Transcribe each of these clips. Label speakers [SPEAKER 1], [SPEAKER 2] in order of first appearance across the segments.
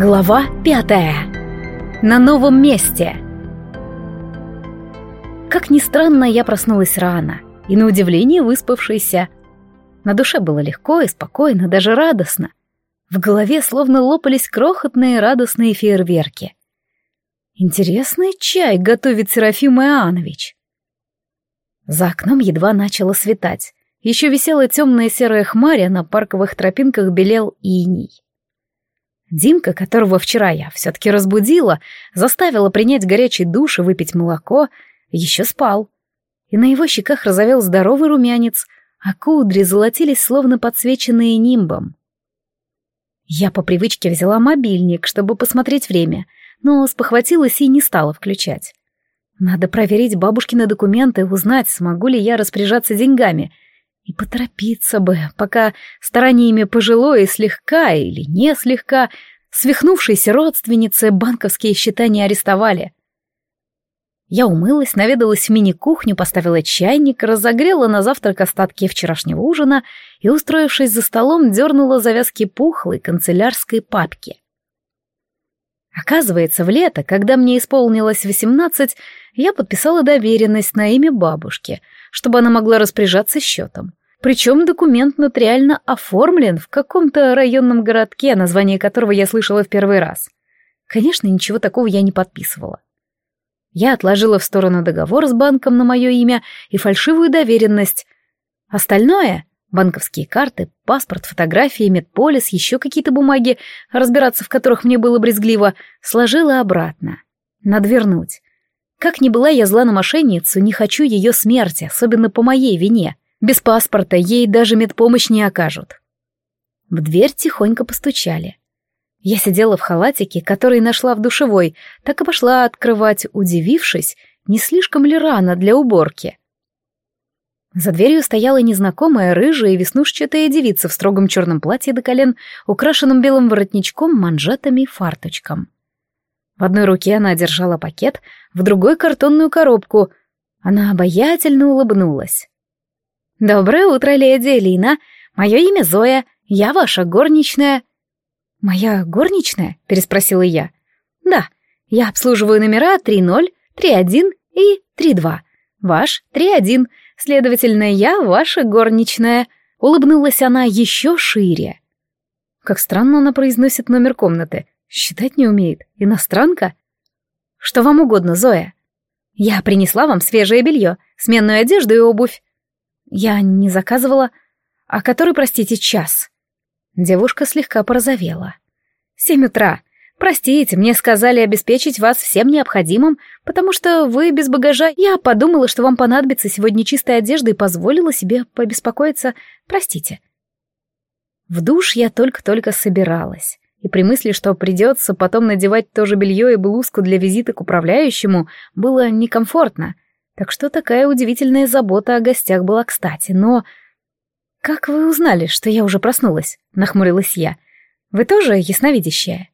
[SPEAKER 1] Глава пятая. На новом месте. Как ни странно, я проснулась рано и, на удивление, выспавшаяся. На душе было легко и спокойно, даже радостно. В голове словно лопались крохотные радостные фейерверки. Интересный чай готовит Серафим Иоаннович. За окном едва начало светать. Еще висела темная серая хмарь, а на парковых тропинках белел иней. Димка, которого вчера я все-таки разбудила, заставила принять горячий душ и выпить молоко, еще спал. И на его щеках разовел здоровый румянец, а кудри золотились, словно подсвеченные нимбом. Я по привычке взяла мобильник, чтобы посмотреть время, но спохватилась и не стала включать. Надо проверить бабушкины документы, узнать, смогу ли я распоряжаться деньгами. И поторопиться бы, пока стараниями пожилой слегка или не слегка свихнувшейся родственницы банковские счета не арестовали. Я умылась, наведалась в мини-кухню, поставила чайник, разогрела на завтрак остатки вчерашнего ужина и, устроившись за столом, дернула завязки пухлой канцелярской папки. Оказывается, в лето, когда мне исполнилось восемнадцать, я подписала доверенность на имя бабушки, чтобы она могла распоряжаться счетом. Причем документ нотариально оформлен в каком-то районном городке, название которого я слышала в первый раз. Конечно, ничего такого я не подписывала. Я отложила в сторону договор с банком на мое имя и фальшивую доверенность. Остальное — банковские карты, паспорт, фотографии, медполис, еще какие-то бумаги, разбираться в которых мне было брезгливо, сложила обратно. Надо вернуть. Как ни была я зла на мошенницу, не хочу ее смерти, особенно по моей вине — без паспорта ей даже медпомощь не окажут. В дверь тихонько постучали. Я сидела в халатике, который нашла в душевой, так и пошла открывать, удивившись, не слишком ли рано для уборки. За дверью стояла незнакомая рыжая и веснушчатая девица в строгом черном платье до колен, украшенном белым воротничком, манжетами и фарточком. В одной руке она держала пакет, в другой — картонную коробку. Она обаятельно улыбнулась. «Доброе утро, леди Элина. Мое имя Зоя. Я ваша горничная». «Моя горничная?» — переспросила я. «Да, я обслуживаю номера 3.0, 3.1 и 3.2. Ваш 3.1, следовательно, я ваша горничная». Улыбнулась она еще шире. Как странно она произносит номер комнаты. Считать не умеет. Иностранка? Что вам угодно, Зоя? Я принесла вам свежее белье, сменную одежду и обувь. Я не заказывала. А который, простите, час? Девушка слегка порозовела. Семь утра. Простите, мне сказали обеспечить вас всем необходимым, потому что вы без багажа. Я подумала, что вам понадобится сегодня чистая одежда и позволила себе побеспокоиться. Простите. В душ я только-только собиралась. И при мысли, что придется потом надевать то же белье и блузку для визита к управляющему, было некомфортно — так что такая удивительная забота о гостях была кстати, но... «Как вы узнали, что я уже проснулась?» — нахмурилась я. «Вы тоже ясновидящая?»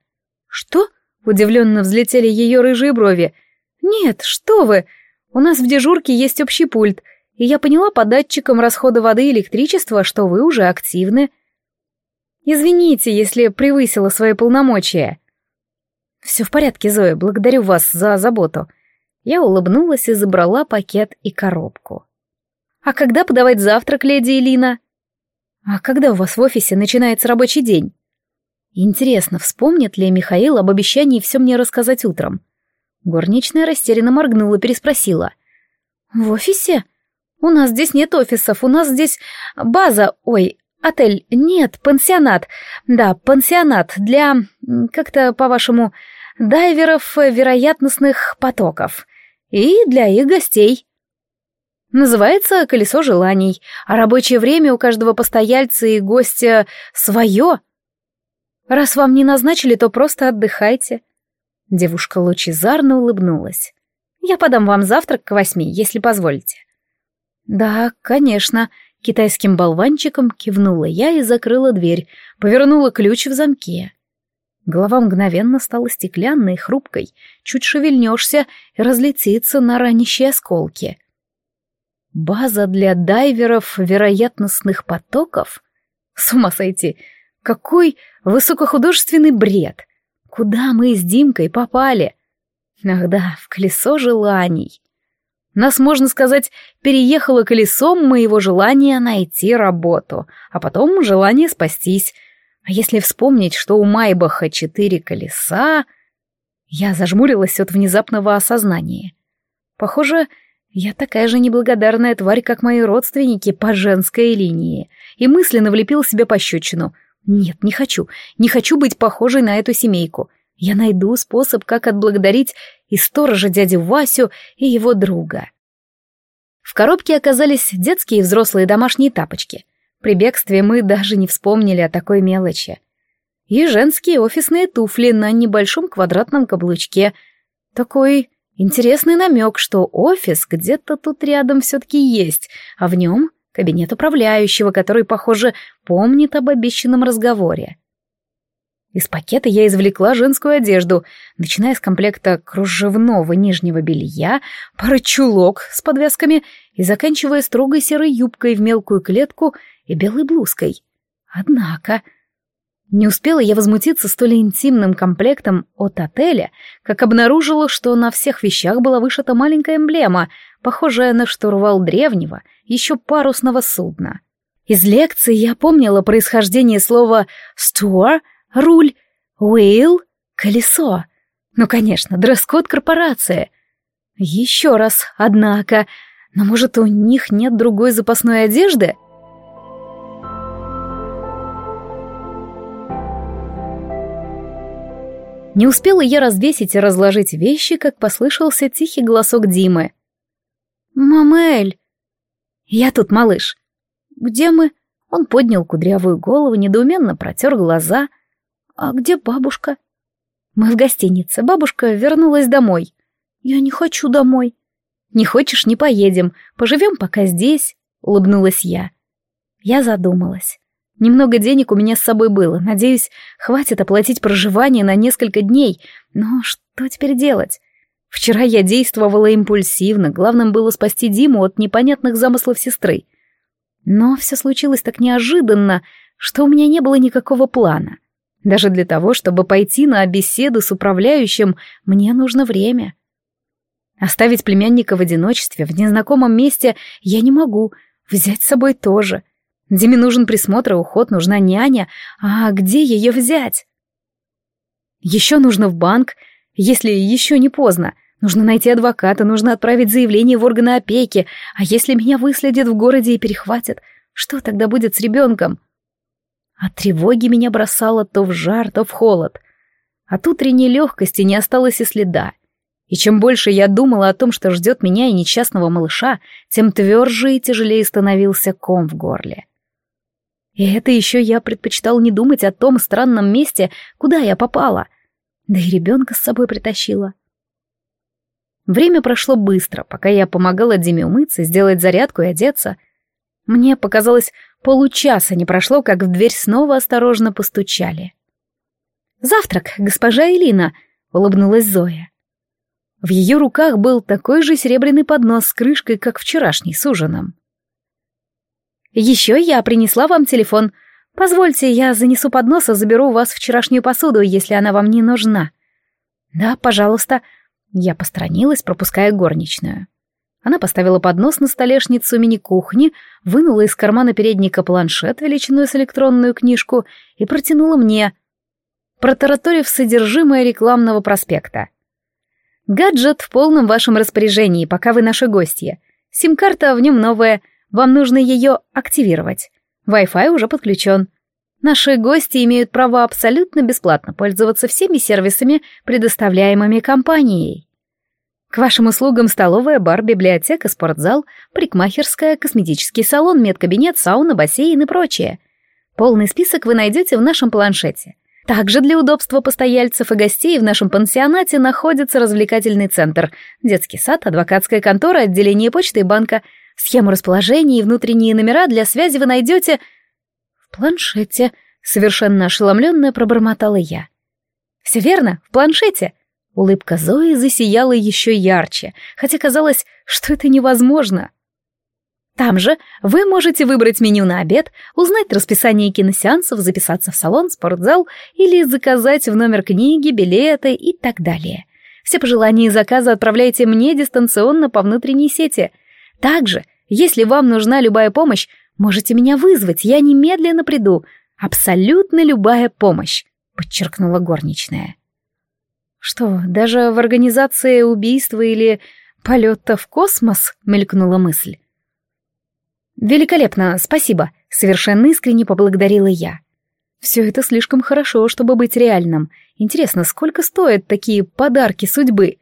[SPEAKER 1] «Что?» — удивленно взлетели ее рыжие брови. «Нет, что вы! У нас в дежурке есть общий пульт, и я поняла по датчикам расхода воды и электричества, что вы уже активны. Извините, если превысила свои полномочия». «Все в порядке, Зоя, благодарю вас за заботу. Я улыбнулась и забрала пакет и коробку. «А когда подавать завтрак, леди Элина?» «А когда у вас в офисе начинается рабочий день?» «Интересно, вспомнит ли Михаил об обещании все мне рассказать утром?» Горничная растерянно моргнула, переспросила. «В офисе? У нас здесь нет офисов, у нас здесь база, ой, отель, нет, пансионат. Да, пансионат для, как-то по-вашему, дайверов вероятностных потоков и для их гостей. Называется «Колесо желаний», а рабочее время у каждого постояльца и гостя свое. Раз вам не назначили, то просто отдыхайте. Девушка лучезарно улыбнулась. Я подам вам завтрак к восьми, если позволите. Да, конечно, китайским болванчиком кивнула я и закрыла дверь, повернула ключ в замке. Голова мгновенно стала стеклянной, хрупкой. Чуть шевельнешься и разлетится на ранящие осколки. База для дайверов вероятностных потоков? С ума сойти! Какой высокохудожественный бред! Куда мы с Димкой попали? Ах да, в колесо желаний. Нас, можно сказать, переехало колесом моего желания найти работу, а потом желание спастись. А если вспомнить, что у Майбаха четыре колеса... Я зажмурилась от внезапного осознания. Похоже, я такая же неблагодарная тварь, как мои родственники по женской линии, и мысленно влепил себе пощечину. Нет, не хочу, не хочу быть похожей на эту семейку. Я найду способ, как отблагодарить и сторожа дядю Васю, и его друга. В коробке оказались детские и взрослые домашние тапочки. При бегстве мы даже не вспомнили о такой мелочи. И женские офисные туфли на небольшом квадратном каблучке. Такой интересный намек, что офис где-то тут рядом все-таки есть, а в нем кабинет управляющего, который, похоже, помнит об обещанном разговоре. Из пакета я извлекла женскую одежду, начиная с комплекта кружевного нижнего белья, пары чулок с подвязками и заканчивая строгой серой юбкой в мелкую клетку и белой блузкой. Однако... Не успела я возмутиться столь интимным комплектом от отеля, как обнаружила, что на всех вещах была вышита маленькая эмблема, похожая на штурвал древнего, еще парусного судна. Из лекции я помнила происхождение слова «стуар», Руль, Уэйл, колесо. Ну, конечно, дресс-код корпорации. Еще раз, однако. Но, может, у них нет другой запасной одежды? Не успела я развесить и разложить вещи, как послышался тихий голосок Димы. «Мамель!» «Я тут, малыш». «Где мы?» Он поднял кудрявую голову, недоуменно протер глаза — «А где бабушка?» «Мы в гостинице. Бабушка вернулась домой». «Я не хочу домой». «Не хочешь, не поедем. Поживем пока здесь», — улыбнулась я. Я задумалась. Немного денег у меня с собой было. Надеюсь, хватит оплатить проживание на несколько дней. Но что теперь делать? Вчера я действовала импульсивно. Главным было спасти Диму от непонятных замыслов сестры. Но все случилось так неожиданно, что у меня не было никакого плана. Даже для того, чтобы пойти на беседу с управляющим, мне нужно время. Оставить племянника в одиночестве, в незнакомом месте я не могу, взять с собой тоже. Диме нужен присмотр и уход, нужна няня, а где ее взять? Еще нужно в банк, если еще не поздно. Нужно найти адвоката, нужно отправить заявление в органы опеки, а если меня выследят в городе и перехватят, что тогда будет с ребенком? От тревоги меня бросало то в жар, то в холод. От утренней легкости не осталось и следа. И чем больше я думала о том, что ждет меня и несчастного малыша, тем тверже и тяжелее становился ком в горле. И это еще я предпочитал не думать о том странном месте, куда я попала. Да и ребенка с собой притащила. Время прошло быстро, пока я помогала Диме умыться, сделать зарядку и одеться. Мне показалось, Получаса не прошло, как в дверь снова осторожно постучали. «Завтрак, госпожа Элина», — улыбнулась Зоя. В ее руках был такой же серебряный поднос с крышкой, как вчерашний, с ужином. «Еще я принесла вам телефон. Позвольте, я занесу поднос и заберу у вас вчерашнюю посуду, если она вам не нужна». «Да, пожалуйста». Я посторонилась, пропуская горничную. Она поставила поднос на столешницу мини-кухни, вынула из кармана передника планшет величиной с электронную книжку и протянула мне, протараторив содержимое рекламного проспекта. «Гаджет в полном вашем распоряжении, пока вы наши гости. Сим-карта в нем новая, вам нужно ее активировать. Wi-Fi уже подключен. Наши гости имеют право абсолютно бесплатно пользоваться всеми сервисами, предоставляемыми компанией. К вашим услугам столовая, бар, библиотека, спортзал, парикмахерская, косметический салон, медкабинет, сауна, бассейн и прочее. Полный список вы найдете в нашем планшете. Также для удобства постояльцев и гостей в нашем пансионате находится развлекательный центр, детский сад, адвокатская контора, отделение почты и банка. Схему расположения и внутренние номера для связи вы найдете в планшете, совершенно ошеломленная пробормотала я. Все верно, в планшете. Улыбка Зои засияла еще ярче, хотя казалось, что это невозможно. Там же вы можете выбрать меню на обед, узнать расписание киносеансов, записаться в салон, спортзал или заказать в номер книги, билеты и так далее. Все пожелания и заказы отправляйте мне дистанционно по внутренней сети. Также, если вам нужна любая помощь, можете меня вызвать, я немедленно приду. Абсолютно любая помощь, подчеркнула горничная. Что, даже в организации убийства или полета в космос, мелькнула мысль. «Великолепно, спасибо», — совершенно искренне поблагодарила я. «Все это слишком хорошо, чтобы быть реальным. Интересно, сколько стоят такие подарки судьбы?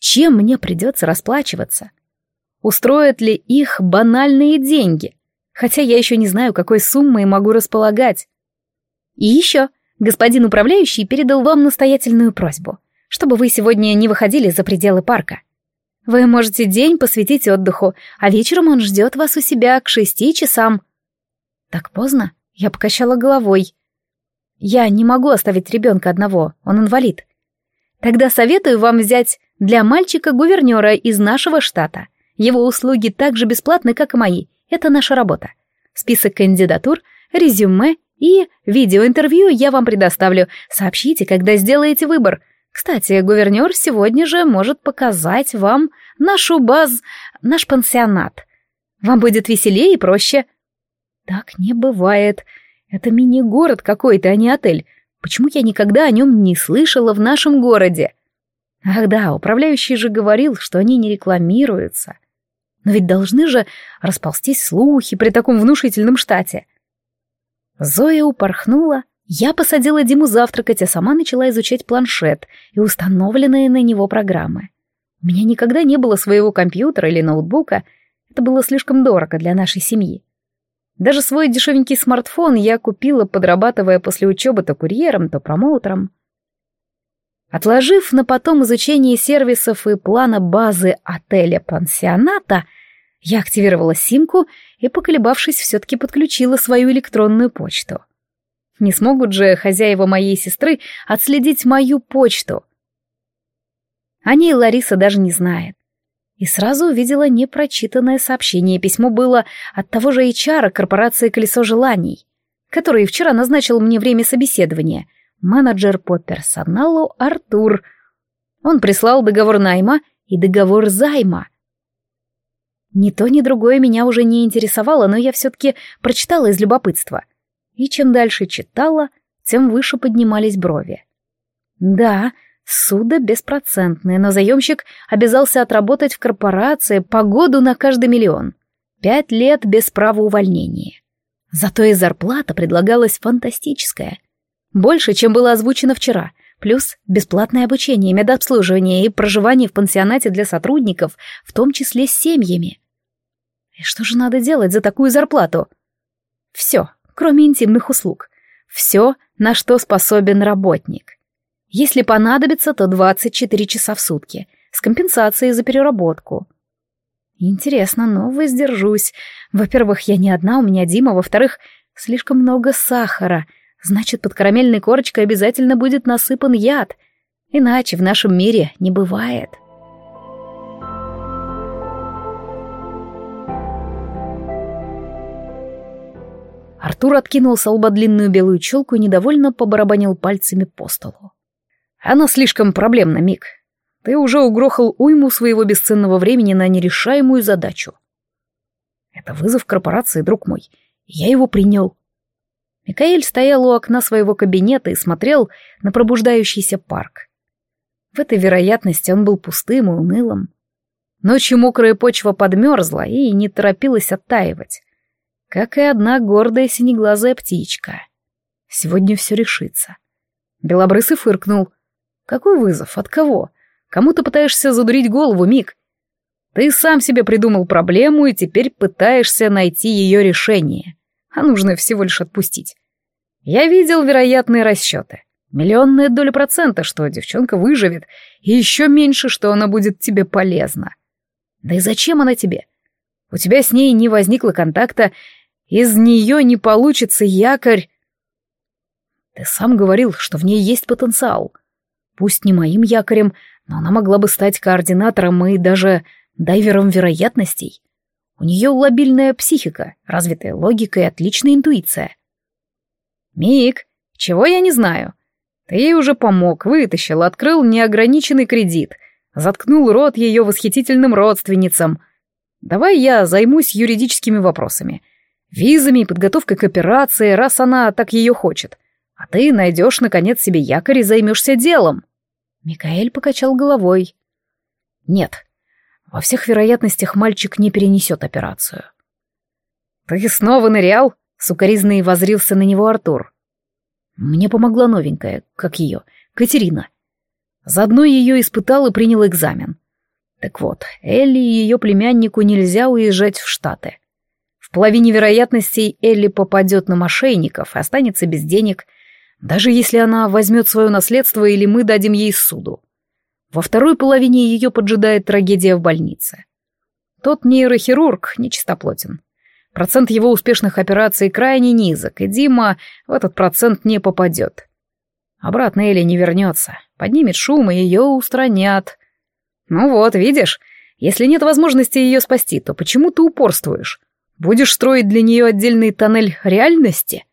[SPEAKER 1] Чем мне придется расплачиваться? Устроят ли их банальные деньги? Хотя я еще не знаю, какой суммой могу располагать. И еще, господин управляющий передал вам настоятельную просьбу, чтобы вы сегодня не выходили за пределы парка. Вы можете день посвятить отдыху, а вечером он ждет вас у себя к шести часам. Так поздно? Я покачала головой. Я не могу оставить ребенка одного, он инвалид. Тогда советую вам взять для мальчика гувернера из нашего штата. Его услуги так же бесплатны, как и мои. Это наша работа. Список кандидатур, резюме и видеоинтервью я вам предоставлю. Сообщите, когда сделаете выбор. Кстати, гувернер сегодня же может показать вам нашу баз, наш пансионат. Вам будет веселее и проще. Так не бывает. Это мини-город какой-то, а не отель. Почему я никогда о нем не слышала в нашем городе? Ах да, управляющий же говорил, что они не рекламируются. Но ведь должны же расползтись слухи при таком внушительном штате. Зоя упорхнула, я посадила Диму завтракать, а сама начала изучать планшет и установленные на него программы. У меня никогда не было своего компьютера или ноутбука, это было слишком дорого для нашей семьи. Даже свой дешевенький смартфон я купила, подрабатывая после учебы то курьером, то промоутером. Отложив на потом изучение сервисов и плана базы отеля-пансионата, я активировала симку и, поколебавшись, все-таки подключила свою электронную почту. Не смогут же хозяева моей сестры отследить мою почту. О ней Лариса даже не знает. И сразу увидела непрочитанное сообщение. Письмо было от того же HR корпорации «Колесо желаний», который вчера назначил мне время собеседования. Менеджер по персоналу Артур. Он прислал договор найма и договор займа. Ни то, ни другое меня уже не интересовало, но я все-таки прочитала из любопытства и чем дальше читала, тем выше поднимались брови. Да, суда беспроцентное, но заемщик обязался отработать в корпорации по году на каждый миллион. Пять лет без права увольнения. Зато и зарплата предлагалась фантастическая. Больше, чем было озвучено вчера, плюс бесплатное обучение, медобслуживание и проживание в пансионате для сотрудников, в том числе с семьями. И что же надо делать за такую зарплату? Все, кроме интимных услуг. Все, на что способен работник. Если понадобится, то 24 часа в сутки, с компенсацией за переработку. Интересно, но воздержусь. Во-первых, я не одна, у меня Дима, во-вторых, слишком много сахара, значит, под карамельной корочкой обязательно будет насыпан яд. Иначе в нашем мире не бывает. Артур откинул с лба длинную белую челку и недовольно побарабанил пальцами по столу. «Она слишком проблемна, Мик. Ты уже угрохал уйму своего бесценного времени на нерешаемую задачу. Это вызов корпорации, друг мой. Я его принял». Микаэль стоял у окна своего кабинета и смотрел на пробуждающийся парк. В этой вероятности он был пустым и унылым. Ночью мокрая почва подмерзла и не торопилась оттаивать как и одна гордая синеглазая птичка. Сегодня все решится. Белобрысый фыркнул. Какой вызов? От кого? Кому ты пытаешься задурить голову, Мик? Ты сам себе придумал проблему и теперь пытаешься найти ее решение. А нужно всего лишь отпустить. Я видел вероятные расчеты. Миллионная доля процента, что девчонка выживет, и еще меньше, что она будет тебе полезна. Да и зачем она тебе? У тебя с ней не возникло контакта, из нее не получится якорь. Ты сам говорил, что в ней есть потенциал. Пусть не моим якорем, но она могла бы стать координатором и даже дайвером вероятностей. У нее лобильная психика, развитая логика и отличная интуиция. «Мик, чего я не знаю? Ты ей уже помог, вытащил, открыл неограниченный кредит, заткнул рот ее восхитительным родственницам. Давай я займусь юридическими вопросами, визами и подготовкой к операции, раз она так ее хочет. А ты найдешь, наконец, себе якорь и займешься делом». Микаэль покачал головой. «Нет, во всех вероятностях мальчик не перенесет операцию». «Ты снова нырял?» — сукоризный возрился на него Артур. Мне помогла новенькая, как ее, Катерина. Заодно ее испытал и принял экзамен. Так вот, Элли и ее племяннику нельзя уезжать в Штаты. В половине вероятностей Элли попадет на мошенников и останется без денег, даже если она возьмет свое наследство или мы дадим ей суду. Во второй половине ее поджидает трагедия в больнице. Тот нейрохирург нечистоплотен. Процент его успешных операций крайне низок, и Дима в этот процент не попадет. Обратно Элли не вернется, поднимет шум, и ее устранят. Ну вот, видишь, если нет возможности ее спасти, то почему ты упорствуешь? Будешь строить для нее отдельный тоннель реальности?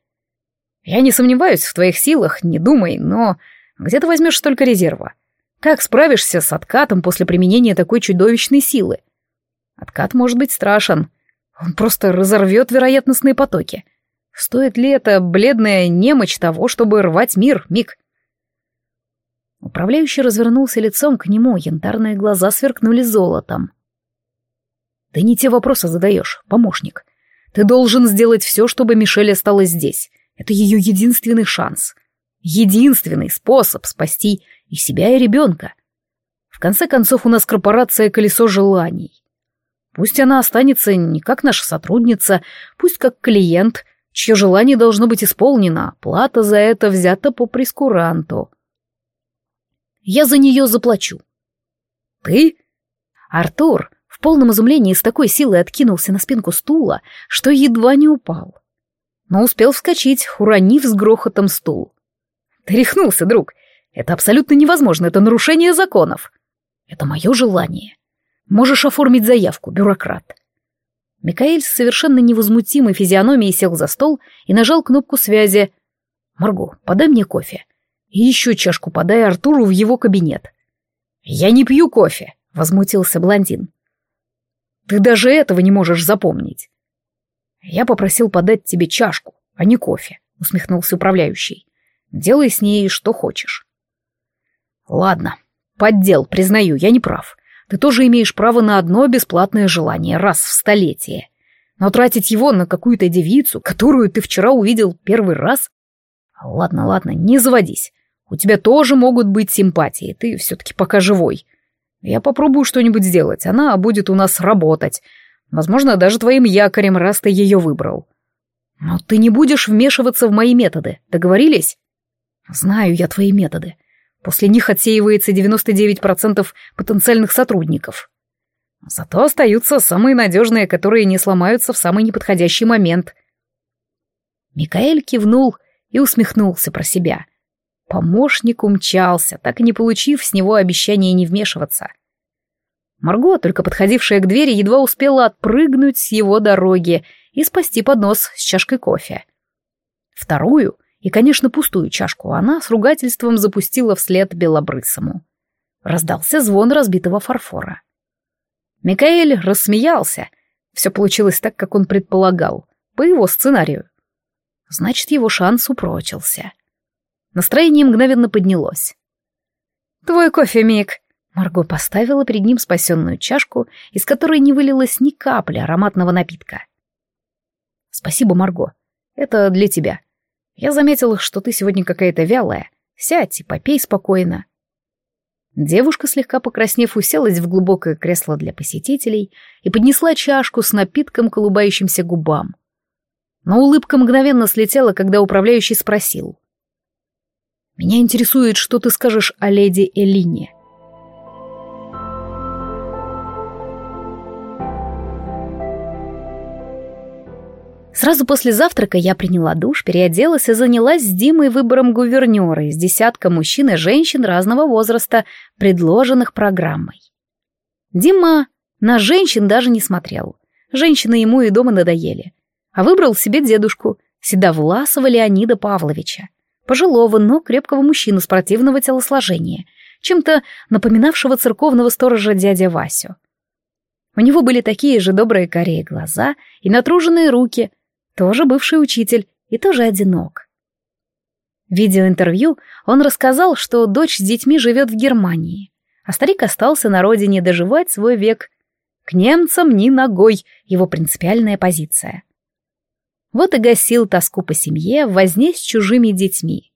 [SPEAKER 1] Я не сомневаюсь в твоих силах, не думай, но где ты возьмешь столько резерва? Как справишься с откатом после применения такой чудовищной силы? Откат может быть страшен. Он просто разорвет вероятностные потоки. Стоит ли это бледная немощь того, чтобы рвать мир, Мик? Управляющий развернулся лицом к нему, янтарные глаза сверкнули золотом. «Ты не те вопросы задаешь, помощник. Ты должен сделать все, чтобы Мишель осталась здесь. Это ее единственный шанс. Единственный способ спасти и себя, и ребенка. В конце концов, у нас корпорация «Колесо желаний». Пусть она останется не как наша сотрудница, пусть как клиент, чье желание должно быть исполнено, плата за это взята по прескуранту. Я за нее заплачу. Ты? Артур в полном изумлении с такой силой откинулся на спинку стула, что едва не упал. Но успел вскочить, уронив с грохотом стул. Ты рехнулся, друг. Это абсолютно невозможно, это нарушение законов. Это мое желание. Можешь оформить заявку, бюрократ. Микаэль с совершенно невозмутимой физиономией сел за стол и нажал кнопку связи. «Марго, подай мне кофе. И еще чашку подай Артуру в его кабинет». «Я не пью кофе», — возмутился блондин. «Ты даже этого не можешь запомнить». «Я попросил подать тебе чашку, а не кофе», — усмехнулся управляющий. «Делай с ней что хочешь». «Ладно, поддел, признаю, я не прав. Ты тоже имеешь право на одно бесплатное желание раз в столетие. Но тратить его на какую-то девицу, которую ты вчера увидел первый раз? Ладно, ладно, не заводись. У тебя тоже могут быть симпатии, ты все-таки пока живой. Я попробую что-нибудь сделать, она будет у нас работать. Возможно, даже твоим якорем, раз ты ее выбрал. Но ты не будешь вмешиваться в мои методы, договорились? Знаю я твои методы. После них отсеивается 99% потенциальных сотрудников. Зато остаются самые надежные, которые не сломаются в самый неподходящий момент. Микаэль кивнул и усмехнулся про себя. Помощник умчался, так и не получив с него обещания не вмешиваться. Марго, только подходившая к двери, едва успела отпрыгнуть с его дороги и спасти поднос с чашкой кофе. Вторую и, конечно, пустую чашку она с ругательством запустила вслед белобрысому. Раздался звон разбитого фарфора. Микаэль рассмеялся. Все получилось так, как он предполагал, по его сценарию. Значит, его шанс упрочился. Настроение мгновенно поднялось. «Твой кофе, Мик!» Марго поставила перед ним спасенную чашку, из которой не вылилось ни капли ароматного напитка. «Спасибо, Марго. Это для тебя. Я заметил, что ты сегодня какая-то вялая. Сядь и попей спокойно». Девушка, слегка покраснев, уселась в глубокое кресло для посетителей и поднесла чашку с напитком к улыбающимся губам. Но улыбка мгновенно слетела, когда управляющий спросил. «Меня интересует, что ты скажешь о леди Элине». Сразу после завтрака я приняла душ, переоделась и занялась с Димой выбором гувернера из десятка мужчин и женщин разного возраста, предложенных программой. Дима на женщин даже не смотрел. женщины ему и дома надоели. А выбрал себе дедушку, Седовласова Леонида Павловича. Пожилого, но крепкого мужчину спортивного телосложения, чем-то напоминавшего церковного сторожа дядя Васю. У него были такие же добрые корее глаза и натруженные руки, тоже бывший учитель и тоже одинок. В видеоинтервью он рассказал, что дочь с детьми живет в Германии, а старик остался на родине доживать свой век. К немцам ни ногой, его принципиальная позиция. Вот и гасил тоску по семье в возне с чужими детьми.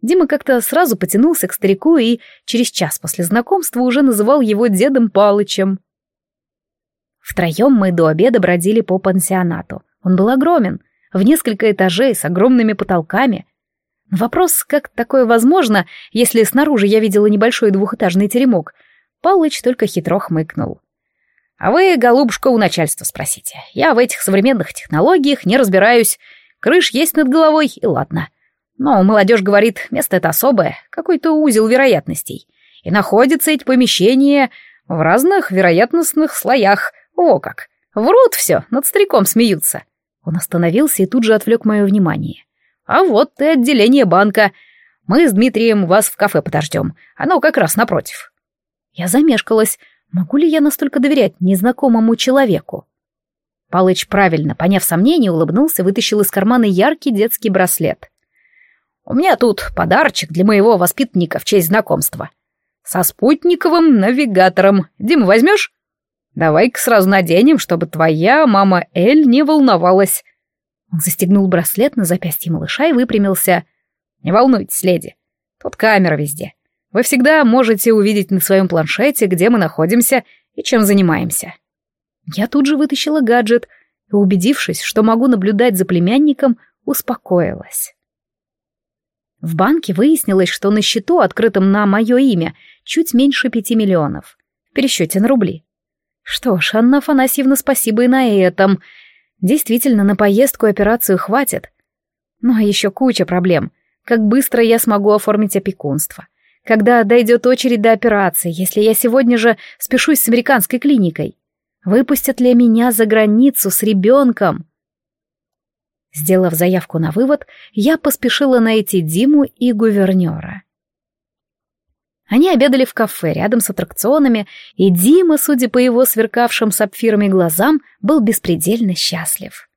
[SPEAKER 1] Дима как-то сразу потянулся к старику и через час после знакомства уже называл его дедом Палычем. Втроем мы до обеда бродили по пансионату. Он был огромен, в несколько этажей, с огромными потолками. вопрос, как такое возможно, если снаружи я видела небольшой двухэтажный теремок, Палыч только хитро хмыкнул. «А вы, голубушка, у начальства спросите. Я в этих современных технологиях не разбираюсь. Крыш есть над головой, и ладно. Но молодежь говорит, место это особое, какой-то узел вероятностей. И находятся эти помещения в разных вероятностных слоях, о как! Врут все, над стариком смеются. Он остановился и тут же отвлек мое внимание. А вот и отделение банка. Мы с Дмитрием вас в кафе подождем. Оно как раз напротив. Я замешкалась. Могу ли я настолько доверять незнакомому человеку? Палыч, правильно поняв сомнение, улыбнулся, вытащил из кармана яркий детский браслет. «У меня тут подарочек для моего воспитанника в честь знакомства. Со спутниковым навигатором. Дим, возьмешь?» Давай-ка сразу наденем, чтобы твоя мама Эль не волновалась. Он застегнул браслет на запястье малыша и выпрямился. Не волнуйтесь, леди. Тут камера везде. Вы всегда можете увидеть на своем планшете, где мы находимся и чем занимаемся. Я тут же вытащила гаджет и, убедившись, что могу наблюдать за племянником, успокоилась. В банке выяснилось, что на счету, открытом на мое имя, чуть меньше пяти миллионов. В пересчете на рубли. Что ж, Анна Афанасьевна, спасибо и на этом. Действительно, на поездку и операцию хватит. Ну а еще куча проблем. Как быстро я смогу оформить опекунство? Когда дойдет очередь до операции, если я сегодня же спешусь с американской клиникой? Выпустят ли меня за границу с ребенком? Сделав заявку на вывод, я поспешила найти Диму и гувернера. Они обедали в кафе рядом с аттракционами, и Дима, судя по его сверкавшим сапфирами глазам, был беспредельно счастлив.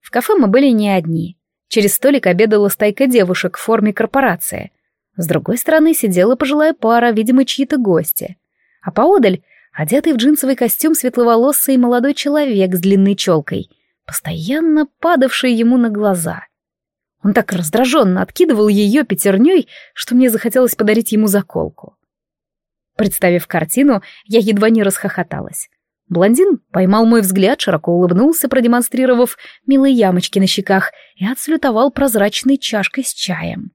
[SPEAKER 1] В кафе мы были не одни. Через столик обедала стайка девушек в форме корпорации. С другой стороны сидела пожилая пара, видимо, чьи-то гости. А поодаль, одетый в джинсовый костюм светловолосый молодой человек с длинной челкой, постоянно падавший ему на глаза — он так раздраженно откидывал ее пятерней, что мне захотелось подарить ему заколку. Представив картину, я едва не расхохоталась. Блондин поймал мой взгляд, широко улыбнулся, продемонстрировав милые ямочки на щеках, и отслютовал прозрачной чашкой с чаем.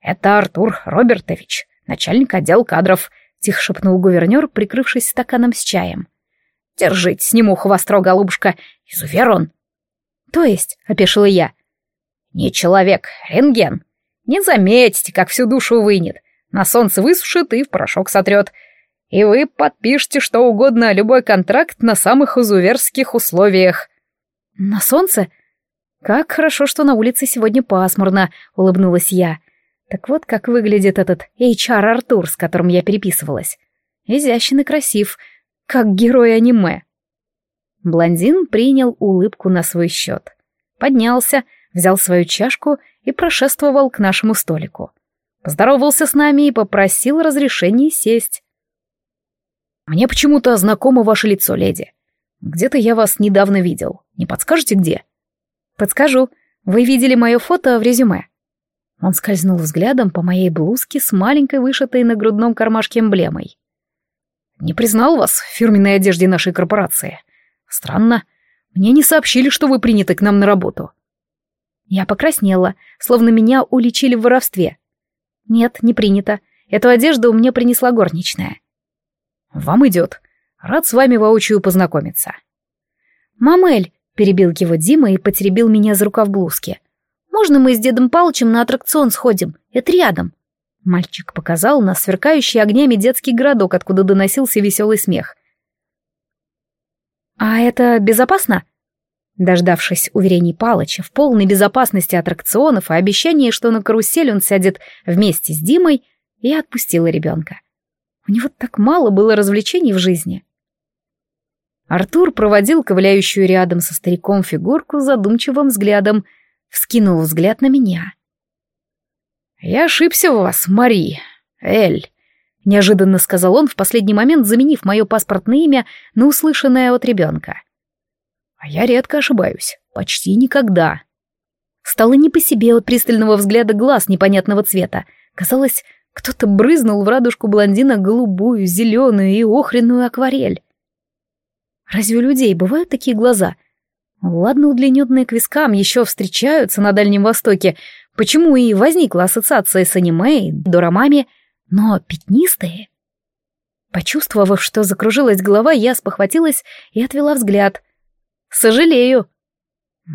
[SPEAKER 1] «Это Артур Робертович, начальник отдела кадров», — тихо шепнул гувернер, прикрывшись стаканом с чаем. «Держите, сниму хвостро, голубушка, изувер он». «То есть?» — опешила я. Не человек, рентген. Не заметите, как всю душу вынет. На солнце высушит и в порошок сотрет. И вы подпишете что угодно, любой контракт на самых изуверских условиях. На солнце? Как хорошо, что на улице сегодня пасмурно, улыбнулась я. Так вот, как выглядит этот HR Артур, с которым я переписывалась. Изящен и красив, как герой аниме. Блондин принял улыбку на свой счет. Поднялся, взял свою чашку и прошествовал к нашему столику. Поздоровался с нами и попросил разрешения сесть. «Мне почему-то знакомо ваше лицо, леди. Где-то я вас недавно видел. Не подскажете, где?» «Подскажу. Вы видели мое фото в резюме?» Он скользнул взглядом по моей блузке с маленькой вышитой на грудном кармашке эмблемой. «Не признал вас в фирменной одежде нашей корпорации. Странно. Мне не сообщили, что вы приняты к нам на работу. Я покраснела, словно меня уличили в воровстве. Нет, не принято. Эту одежду мне принесла горничная. Вам идет. Рад с вами воочию познакомиться. Мамель, перебил его Дима и потеребил меня за рукав блузки. Можно мы с дедом Палычем на аттракцион сходим? Это рядом. Мальчик показал на сверкающий огнями детский городок, откуда доносился веселый смех. А это безопасно? Дождавшись уверений Палыча в полной безопасности аттракционов и обещания, что на карусель он сядет вместе с Димой, я отпустила ребенка. У него так мало было развлечений в жизни. Артур проводил ковыляющую рядом со стариком фигурку задумчивым взглядом, вскинул взгляд на меня. «Я ошибся у вас, Мари. Эль», — неожиданно сказал он в последний момент, заменив мое паспортное имя на услышанное от ребенка. «А я редко ошибаюсь, почти никогда». Стало не по себе от пристального взгляда глаз непонятного цвета. Казалось, кто-то брызнул в радужку блондина голубую, зеленую и охренную акварель. Разве у людей бывают такие глаза? Ладно, удлиненные к вискам еще встречаются на Дальнем Востоке, почему и возникла ассоциация с аниме и дорамами, но пятнистые... Почувствовав, что закружилась голова, я спохватилась и отвела взгляд. «Сожалею».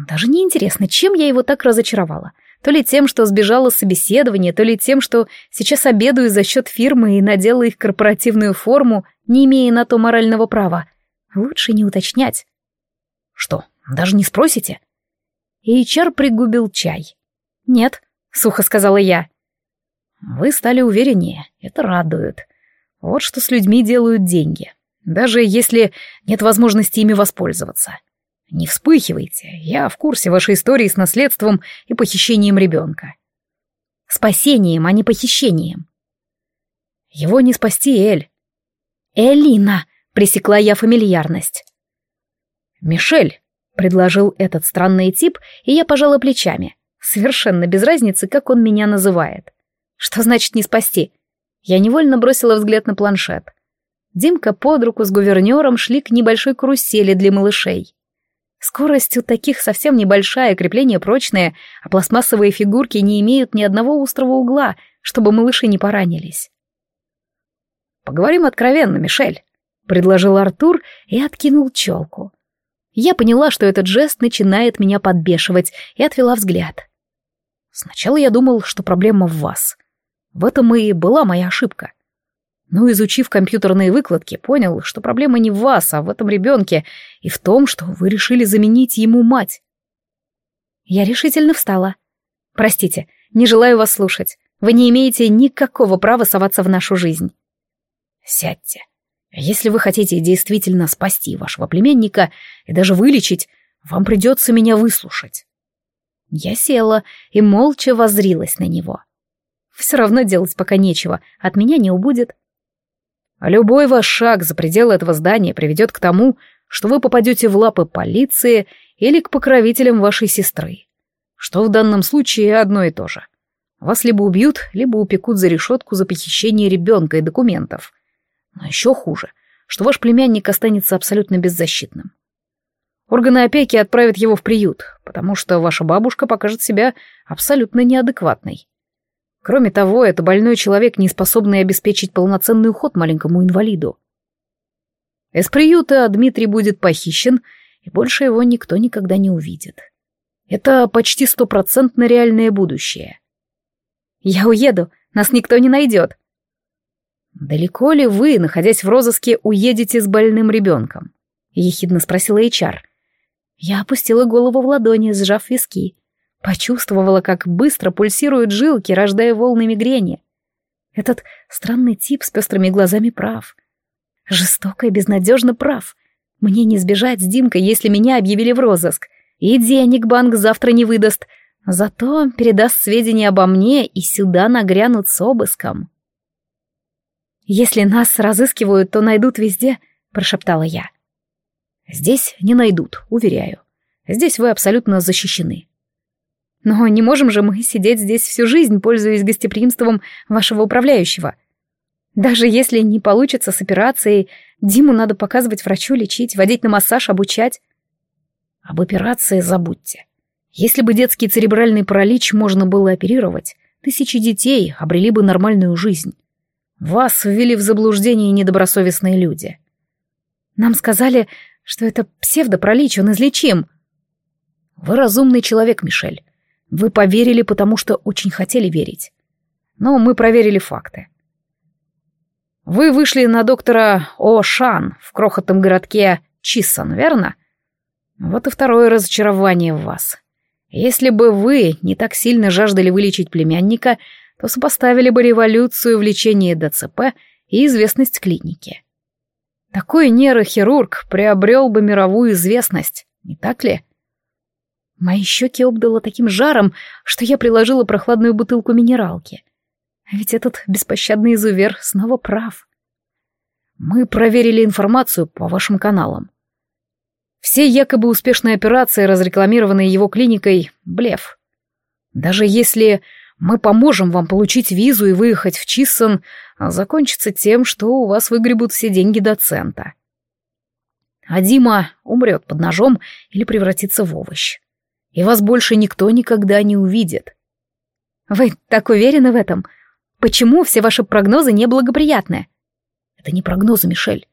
[SPEAKER 1] Даже не интересно, чем я его так разочаровала. То ли тем, что сбежала с собеседования, то ли тем, что сейчас обедаю за счет фирмы и надела их корпоративную форму, не имея на то морального права. Лучше не уточнять. Что, даже не спросите? И HR пригубил чай. Нет, сухо сказала я. Вы стали увереннее, это радует. Вот что с людьми делают деньги, даже если нет возможности ими воспользоваться. Не вспыхивайте, я в курсе вашей истории с наследством и похищением ребенка. Спасением, а не похищением. Его не спасти, Эль. Элина, Пресекла я фамильярность. «Мишель», — предложил этот странный тип, и я пожала плечами. Совершенно без разницы, как он меня называет. Что значит не спасти? Я невольно бросила взгляд на планшет. Димка под руку с гувернером шли к небольшой карусели для малышей. Скорость у таких совсем небольшая, крепление прочное, а пластмассовые фигурки не имеют ни одного острого угла, чтобы малыши не поранились. «Поговорим откровенно, Мишель», — предложил Артур и откинул челку. Я поняла, что этот жест начинает меня подбешивать, и отвела взгляд. Сначала я думал, что проблема в вас. В этом и была моя ошибка. Но, изучив компьютерные выкладки, понял, что проблема не в вас, а в этом ребенке, и в том, что вы решили заменить ему мать. Я решительно встала. Простите, не желаю вас слушать. Вы не имеете никакого права соваться в нашу жизнь. Сядьте. Если вы хотите действительно спасти вашего племянника и даже вылечить, вам придется меня выслушать. Я села и молча возрилась на него. Все равно делать пока нечего, от меня не убудет. А любой ваш шаг за пределы этого здания приведет к тому, что вы попадете в лапы полиции или к покровителям вашей сестры. Что в данном случае одно и то же. Вас либо убьют, либо упекут за решетку за похищение ребенка и документов. Но еще хуже, что ваш племянник останется абсолютно беззащитным. Органы опеки отправят его в приют, потому что ваша бабушка покажет себя абсолютно неадекватной. Кроме того, это больной человек, не способный обеспечить полноценный уход маленькому инвалиду. Из приюта Дмитрий будет похищен, и больше его никто никогда не увидит. Это почти стопроцентно реальное будущее. Я уеду, нас никто не найдет. «Далеко ли вы, находясь в розыске, уедете с больным ребенком?» — ехидно спросила HR. Я опустила голову в ладони, сжав виски. Почувствовала, как быстро пульсируют жилки, рождая волны мигрени. Этот странный тип с пестрыми глазами прав. Жестоко и безнадежно прав. Мне не сбежать с Димкой, если меня объявили в розыск. И денег банк завтра не выдаст. Зато передаст сведения обо мне, и сюда нагрянут с обыском. «Если нас разыскивают, то найдут везде», — прошептала я. «Здесь не найдут, уверяю. Здесь вы абсолютно защищены. Но не можем же мы сидеть здесь всю жизнь, пользуясь гостеприимством вашего управляющего. Даже если не получится с операцией, Диму надо показывать врачу, лечить, водить на массаж, обучать. Об операции забудьте. Если бы детский церебральный паралич можно было оперировать, тысячи детей обрели бы нормальную жизнь. Вас ввели в заблуждение недобросовестные люди. Нам сказали, что это псевдопролич, он излечим. Вы разумный человек, Мишель. Вы поверили, потому что очень хотели верить. Но мы проверили факты. Вы вышли на доктора О. Шан в крохотном городке Чисон, верно? Вот и второе разочарование в вас. Если бы вы не так сильно жаждали вылечить племянника, то сопоставили бы революцию в лечении ДЦП и известность клиники. Такой нейрохирург приобрел бы мировую известность, не так ли? Мои щеки обдало таким жаром, что я приложила прохладную бутылку минералки. А ведь этот беспощадный изувер снова прав. Мы проверили информацию по вашим каналам. Все якобы успешные операции, разрекламированные его клиникой, блеф. Даже если мы поможем вам получить визу и выехать в Чиссон, закончится тем, что у вас выгребут все деньги до цента. А Дима умрет под ножом или превратится в овощ. И вас больше никто никогда не увидит. Вы так уверены в этом? Почему все ваши прогнозы неблагоприятны? Это не прогнозы, Мишель.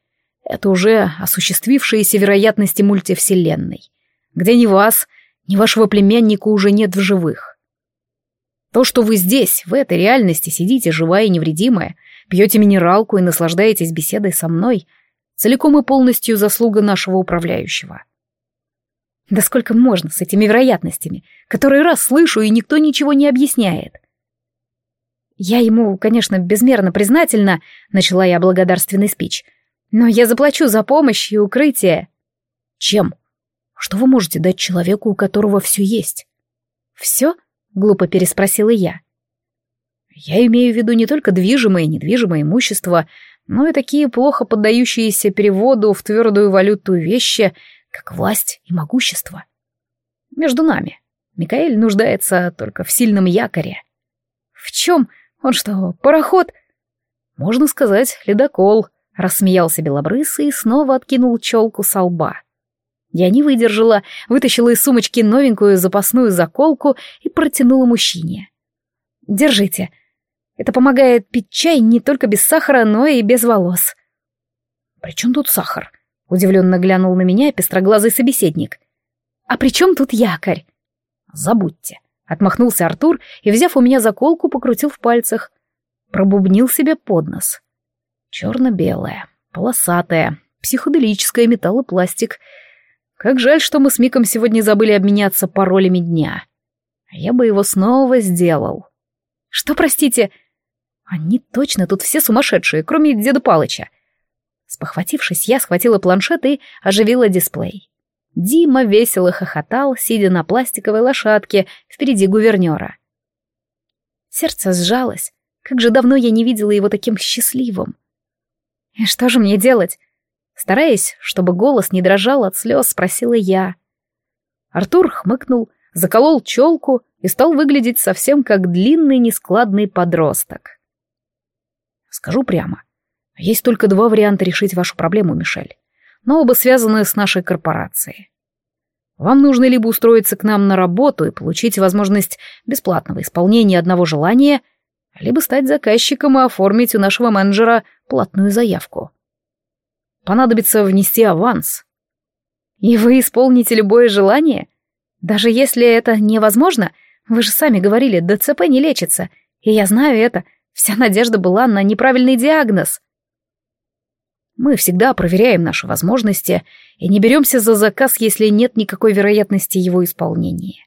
[SPEAKER 1] Это уже осуществившиеся вероятности мультивселенной, где ни вас, ни вашего племянника уже нет в живых. То, что вы здесь, в этой реальности, сидите живая и невредимая, пьете минералку и наслаждаетесь беседой со мной, целиком и полностью заслуга нашего управляющего. Да сколько можно с этими вероятностями, которые раз слышу, и никто ничего не объясняет. Я ему, конечно, безмерно признательна, начала я благодарственный спич — но я заплачу за помощь и укрытие. Чем? Что вы можете дать человеку, у которого все есть? Все? Глупо переспросила я. Я имею в виду не только движимое и недвижимое имущество, но и такие плохо поддающиеся переводу в твердую валюту вещи, как власть и могущество. Между нами. Микаэль нуждается только в сильном якоре. В чем? Он что, пароход? Можно сказать, ледокол — Рассмеялся белобрысый и снова откинул челку со лба. Я не выдержала, вытащила из сумочки новенькую запасную заколку и протянула мужчине. «Держите. Это помогает пить чай не только без сахара, но и без волос». «При чем тут сахар?» — удивленно глянул на меня пестроглазый собеседник. «А при чем тут якорь?» «Забудьте», — отмахнулся Артур и, взяв у меня заколку, покрутил в пальцах. Пробубнил себе под нос. Черно-белая, полосатая, психоделическая металлопластик. Как жаль, что мы с Миком сегодня забыли обменяться паролями дня. Я бы его снова сделал. Что, простите? Они точно тут все сумасшедшие, кроме деда Палыча. Спохватившись, я схватила планшет и оживила дисплей. Дима весело хохотал, сидя на пластиковой лошадке впереди гувернера. Сердце сжалось. Как же давно я не видела его таким счастливым. «И что же мне делать?» Стараясь, чтобы голос не дрожал от слез, спросила я. Артур хмыкнул, заколол челку и стал выглядеть совсем как длинный нескладный подросток. «Скажу прямо, есть только два варианта решить вашу проблему, Мишель, но оба связаны с нашей корпорацией. Вам нужно либо устроиться к нам на работу и получить возможность бесплатного исполнения одного желания — либо стать заказчиком и оформить у нашего менеджера платную заявку. Понадобится внести аванс. И вы исполните любое желание? Даже если это невозможно, вы же сами говорили, ДЦП не лечится, и я знаю это, вся надежда была на неправильный диагноз. Мы всегда проверяем наши возможности и не беремся за заказ, если нет никакой вероятности его исполнения.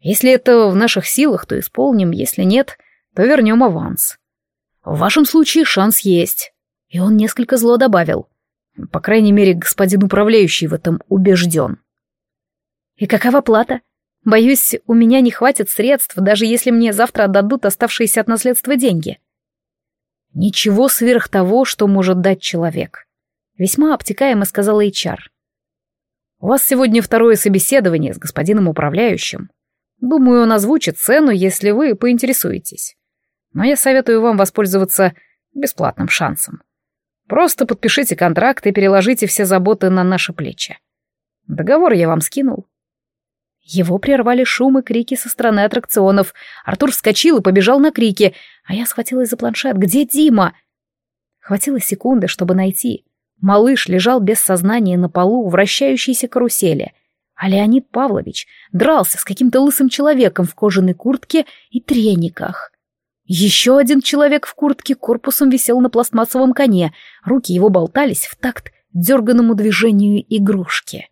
[SPEAKER 1] Если это в наших силах, то исполним, если нет — то вернем аванс. В вашем случае шанс есть. И он несколько зло добавил. По крайней мере, господин управляющий в этом убежден. И какова плата? Боюсь, у меня не хватит средств, даже если мне завтра отдадут оставшиеся от наследства деньги. Ничего сверх того, что может дать человек. Весьма обтекаемо сказала HR. У вас сегодня второе собеседование с господином управляющим. Думаю, он озвучит цену, если вы поинтересуетесь но я советую вам воспользоваться бесплатным шансом. Просто подпишите контракт и переложите все заботы на наши плечи. Договор я вам скинул». Его прервали шум и крики со стороны аттракционов. Артур вскочил и побежал на крики, а я схватилась за планшет. «Где Дима?» Хватило секунды, чтобы найти. Малыш лежал без сознания на полу вращающейся карусели, а Леонид Павлович дрался с каким-то лысым человеком в кожаной куртке и трениках. Еще один человек в куртке корпусом висел на пластмассовом коне, руки его болтались в такт дерганному движению игрушки.